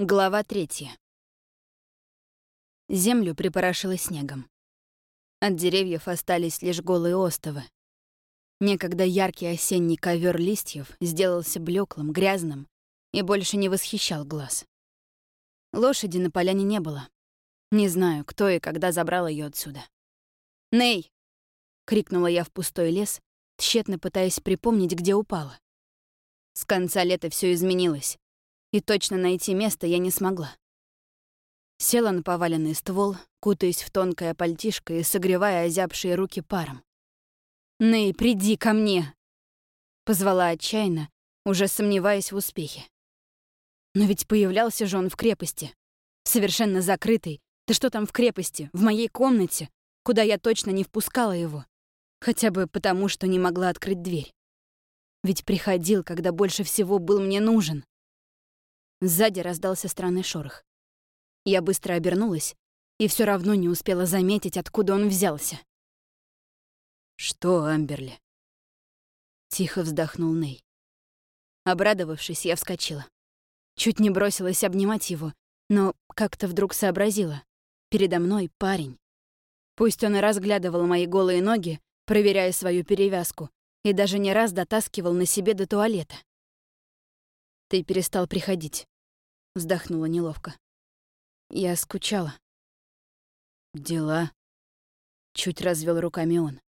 Глава третья. Землю припорошило снегом. От деревьев остались лишь голые остовы. Некогда яркий осенний ковер листьев сделался блеклым, грязным и больше не восхищал глаз. Лошади на поляне не было. Не знаю, кто и когда забрал ее отсюда. «Ней!» — крикнула я в пустой лес, тщетно пытаясь припомнить, где упала. С конца лета все изменилось и точно найти место я не смогла. Села на поваленный ствол, кутаясь в тонкое пальтишко и согревая озябшие руки паром. «Ней, приди ко мне!» Позвала отчаянно, уже сомневаясь в успехе. Но ведь появлялся же он в крепости. Совершенно закрытый. Да что там в крепости? В моей комнате, куда я точно не впускала его. Хотя бы потому, что не могла открыть дверь. Ведь приходил, когда больше всего был мне нужен. Сзади раздался странный шорох. Я быстро обернулась и все равно не успела заметить, откуда он взялся. «Что, Амберли?» Тихо вздохнул Ней. Обрадовавшись, я вскочила. Чуть не бросилась обнимать его, но как-то вдруг сообразила. Передо мной парень. Пусть он и разглядывал мои голые ноги, проверяя свою перевязку, и даже не раз дотаскивал на себе до туалета. «Ты перестал приходить», — вздохнула неловко. «Я скучала». «Дела?» — чуть развел руками он.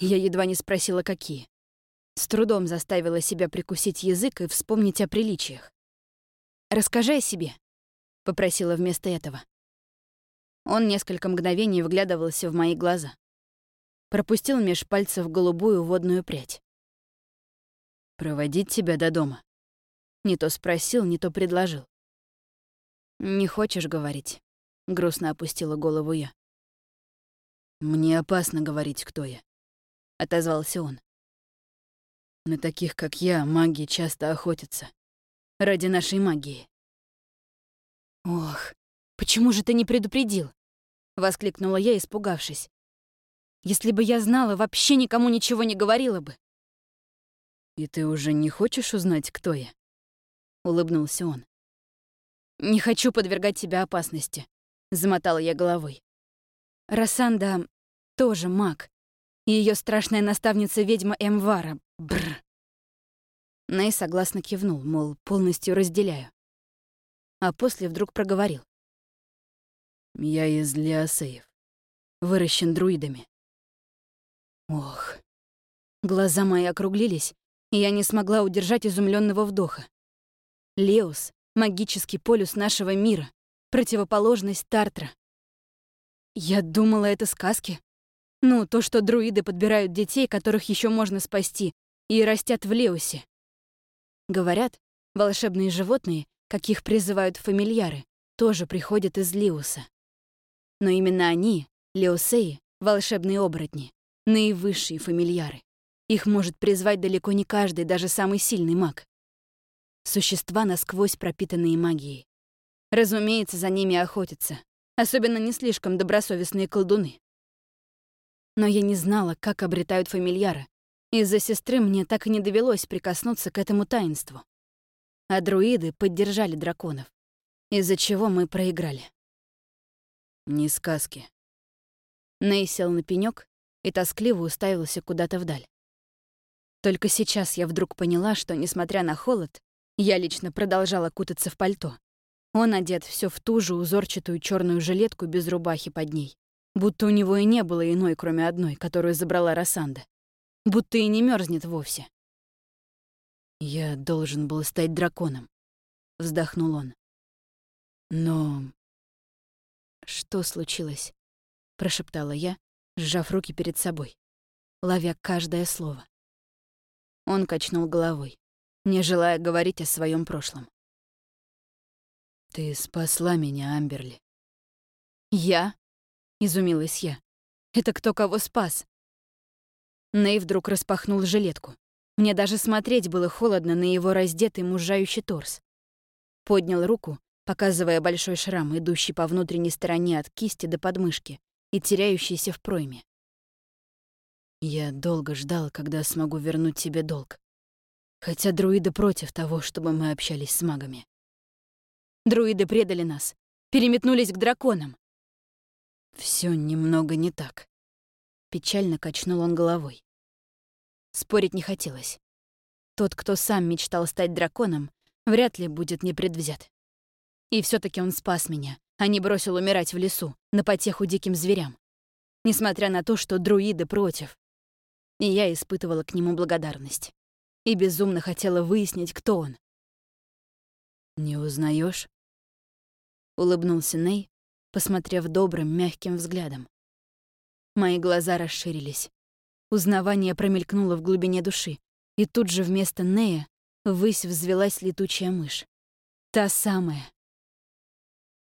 Я едва не спросила, какие. С трудом заставила себя прикусить язык и вспомнить о приличиях. «Расскажи о себе», — попросила вместо этого. Он несколько мгновений вглядывался в мои глаза. Пропустил меж пальцев голубую водную прядь. «Проводить тебя до дома?» Не то спросил, не то предложил. «Не хочешь говорить?» — грустно опустила голову я. «Мне опасно говорить, кто я», — отозвался он. «На таких, как я, маги часто охотятся. Ради нашей магии». «Ох, почему же ты не предупредил?» — воскликнула я, испугавшись. «Если бы я знала, вообще никому ничего не говорила бы». «И ты уже не хочешь узнать, кто я?» — улыбнулся он. «Не хочу подвергать тебя опасности», — замотала я головой. «Рассанда тоже маг, и ее страшная наставница-ведьма Эмвара. Бррр». Ней согласно кивнул, мол, полностью разделяю. А после вдруг проговорил. «Я из Лиасеев, выращен друидами». Ох. Глаза мои округлились, и я не смогла удержать изумленного вдоха. Леус — магический полюс нашего мира, противоположность Тартра. Я думала, это сказки. Ну, то, что друиды подбирают детей, которых еще можно спасти, и растят в Леусе. Говорят, волшебные животные, каких призывают фамильяры, тоже приходят из Леуса. Но именно они, Леусеи, волшебные оборотни, наивысшие фамильяры. Их может призвать далеко не каждый, даже самый сильный маг. Существа, насквозь пропитанные магией. Разумеется, за ними охотятся. Особенно не слишком добросовестные колдуны. Но я не знала, как обретают фамильяра. Из-за сестры мне так и не довелось прикоснуться к этому таинству. А друиды поддержали драконов, из-за чего мы проиграли. Не сказки. Ней сел на пенёк и тоскливо уставился куда-то вдаль. Только сейчас я вдруг поняла, что, несмотря на холод, я лично продолжала кутаться в пальто. Он одет все в ту же узорчатую черную жилетку без рубахи под ней. Будто у него и не было иной, кроме одной, которую забрала Рассанда. Будто и не мерзнет вовсе. «Я должен был стать драконом», — вздохнул он. «Но...» «Что случилось?» — прошептала я, сжав руки перед собой, ловя каждое слово. Он качнул головой не желая говорить о своем прошлом. «Ты спасла меня, Амберли». «Я?» — изумилась я. «Это кто кого спас?» Ней вдруг распахнул жилетку. Мне даже смотреть было холодно на его раздетый мужающий торс. Поднял руку, показывая большой шрам, идущий по внутренней стороне от кисти до подмышки и теряющийся в пройме. «Я долго ждал, когда смогу вернуть тебе долг. Хотя друиды против того, чтобы мы общались с магами. Друиды предали нас, переметнулись к драконам. Все немного не так. Печально качнул он головой. Спорить не хотелось. Тот, кто сам мечтал стать драконом, вряд ли будет непредвзят. И все таки он спас меня, а не бросил умирать в лесу, на потеху диким зверям. Несмотря на то, что друиды против. И я испытывала к нему благодарность. И безумно хотела выяснить, кто он. «Не узнаешь? улыбнулся Ней, посмотрев добрым, мягким взглядом. Мои глаза расширились. Узнавание промелькнуло в глубине души, и тут же вместо Нея ввысь взвелась летучая мышь. Та самая.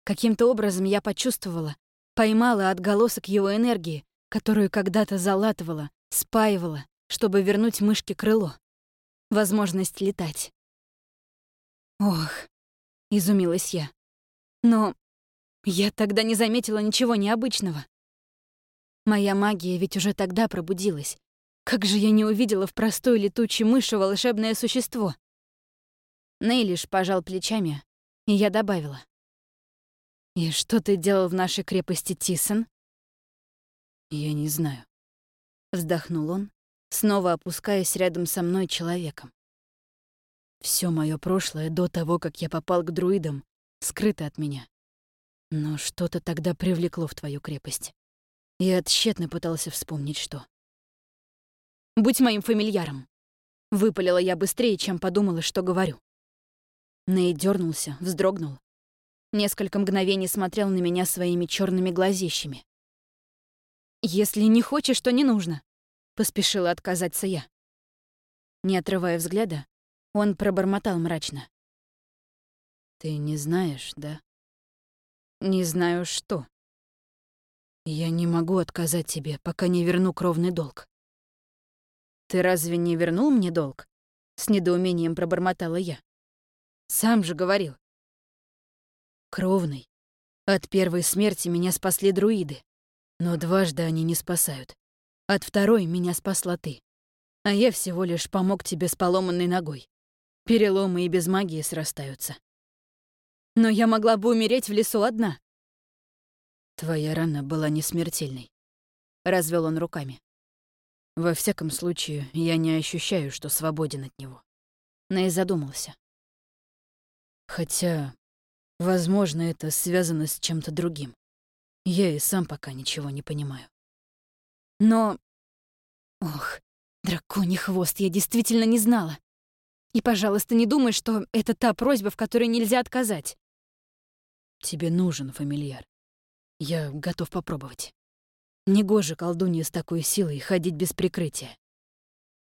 Каким-то образом я почувствовала, поймала отголосок его энергии, которую когда-то залатывала, спаивала, чтобы вернуть мышке крыло. Возможность летать. Ох, изумилась я. Но я тогда не заметила ничего необычного. Моя магия ведь уже тогда пробудилась. Как же я не увидела в простой летучей мыши волшебное существо? Ней лишь пожал плечами, и я добавила. «И что ты делал в нашей крепости Тисон?» «Я не знаю», — вздохнул он, снова опускаясь рядом со мной человеком. Все мое прошлое до того, как я попал к друидам, скрыто от меня. Но что-то тогда привлекло в твою крепость. Я тщетно пытался вспомнить, что. «Будь моим фамильяром!» Выпалила я быстрее, чем подумала, что говорю. Ней дернулся, вздрогнул. Несколько мгновений смотрел на меня своими черными глазищами. «Если не хочешь, то не нужно», — поспешила отказаться я. Не отрывая взгляда, он пробормотал мрачно. «Ты не знаешь, да?» Не знаю что. Я не могу отказать тебе, пока не верну кровный долг. Ты разве не вернул мне долг? С недоумением пробормотала я. Сам же говорил. Кровный. От первой смерти меня спасли друиды. Но дважды они не спасают. От второй меня спасла ты. А я всего лишь помог тебе с поломанной ногой. Переломы и без магии срастаются. Но я могла бы умереть в лесу одна. Твоя рана была не смертельной. Развел он руками. Во всяком случае, я не ощущаю, что свободен от него. Ней задумался. Хотя, возможно, это связано с чем-то другим. Я и сам пока ничего не понимаю. Но... Ох, драконий хвост, я действительно не знала. И, пожалуйста, не думай, что это та просьба, в которой нельзя отказать. Тебе нужен фамильяр. Я готов попробовать. Негоже колдунье с такой силой ходить без прикрытия.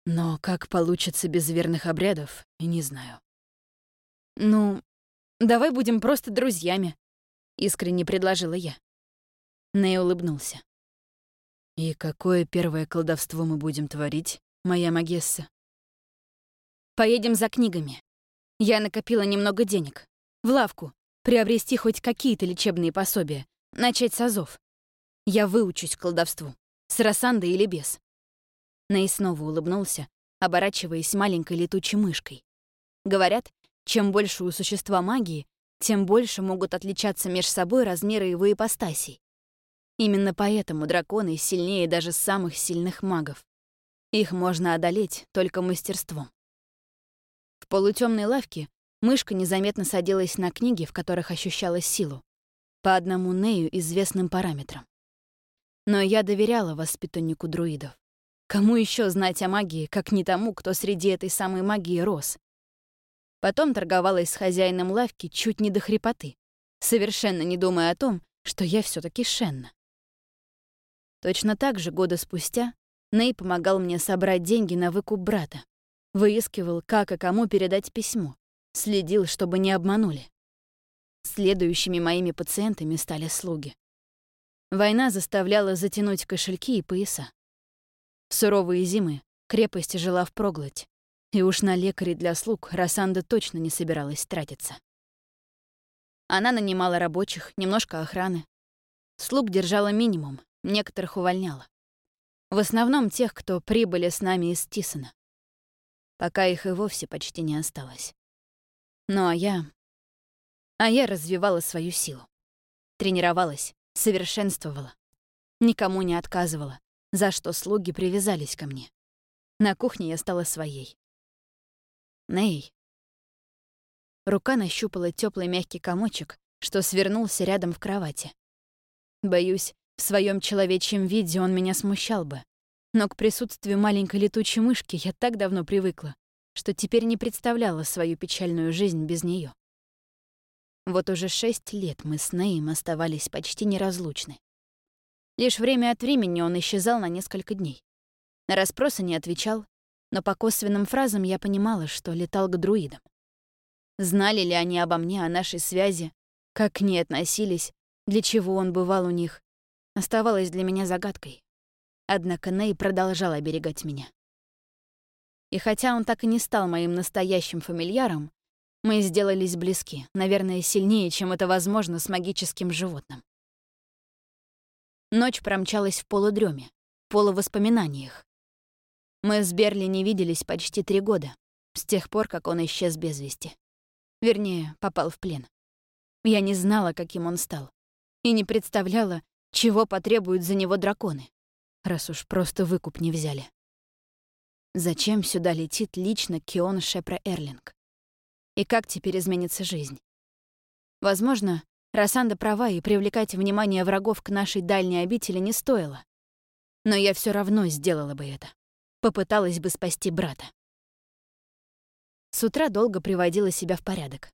Но как получится без верных обрядов, не знаю. Ну, давай будем просто друзьями, искренне предложила я. Ней улыбнулся. И какое первое колдовство мы будем творить, моя Магесса? Поедем за книгами. Я накопила немного денег. В лавку, приобрести хоть какие-то лечебные пособия, начать с азов. Я выучусь колдовству, с Рассандой или без. Ней снова улыбнулся, оборачиваясь маленькой летучей мышкой. Говорят, чем больше у существа магии, тем больше могут отличаться между собой размеры его ипостасей. Именно поэтому драконы сильнее даже самых сильных магов. Их можно одолеть только мастерством. В полутемной лавке Мышка незаметно садилась на книги, в которых ощущала силу, по одному Нею известным параметрам. Но я доверяла воспитаннику друидов. Кому еще знать о магии, как не тому, кто среди этой самой магии рос? Потом торговалась с хозяином лавки чуть не до хрипоты, совершенно не думая о том, что я все таки Шенна. Точно так же года спустя Ней помогал мне собрать деньги на выкуп брата, выискивал, как и кому передать письмо, Следил, чтобы не обманули. Следующими моими пациентами стали слуги. Война заставляла затянуть кошельки и пояса. В суровые зимы крепость жила в проглоть, и уж на лекарей для слуг Рассанда точно не собиралась тратиться. Она нанимала рабочих, немножко охраны. Слуг держала минимум, некоторых увольняла. В основном тех, кто прибыли с нами из Тисона. Пока их и вовсе почти не осталось. Ну а я... А я развивала свою силу. Тренировалась, совершенствовала. Никому не отказывала, за что слуги привязались ко мне. На кухне я стала своей. Ней. Рука нащупала теплый мягкий комочек, что свернулся рядом в кровати. Боюсь, в своем человечьем виде он меня смущал бы. Но к присутствию маленькой летучей мышки я так давно привыкла, что теперь не представляла свою печальную жизнь без нее. Вот уже шесть лет мы с Неем оставались почти неразлучны. Лишь время от времени он исчезал на несколько дней. На расспросы не отвечал, но по косвенным фразам я понимала, что летал к друидам. Знали ли они обо мне, о нашей связи, как к ней относились, для чего он бывал у них, оставалось для меня загадкой. Однако Ней продолжал оберегать меня. И хотя он так и не стал моим настоящим фамильяром, мы сделались близки, наверное, сильнее, чем это возможно с магическим животным. Ночь промчалась в полудреме, полувоспоминаниях. Мы с Берли не виделись почти три года, с тех пор, как он исчез без вести. Вернее, попал в плен. Я не знала, каким он стал, и не представляла, чего потребуют за него драконы, раз уж просто выкуп не взяли. Зачем сюда летит лично Кион Шепра Эрлинг? И как теперь изменится жизнь? Возможно, Рассанда права, и привлекать внимание врагов к нашей дальней обители не стоило. Но я все равно сделала бы это. Попыталась бы спасти брата. С утра долго приводила себя в порядок.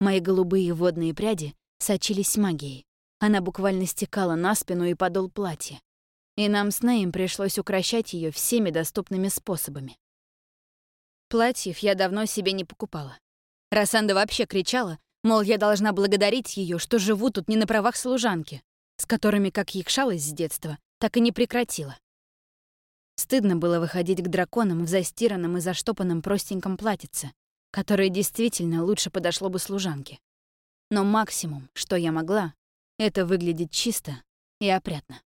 Мои голубые водные пряди сочились магией. Она буквально стекала на спину и подол платья. И нам с Неем пришлось укращать ее всеми доступными способами. Платьев я давно себе не покупала. Рассанда вообще кричала, мол, я должна благодарить ее, что живу тут не на правах служанки, с которыми как якшалась с детства, так и не прекратила. Стыдно было выходить к драконам в застиранном и заштопанном простеньком платьице, которое действительно лучше подошло бы служанке. Но максимум, что я могла, это выглядеть чисто и опрятно.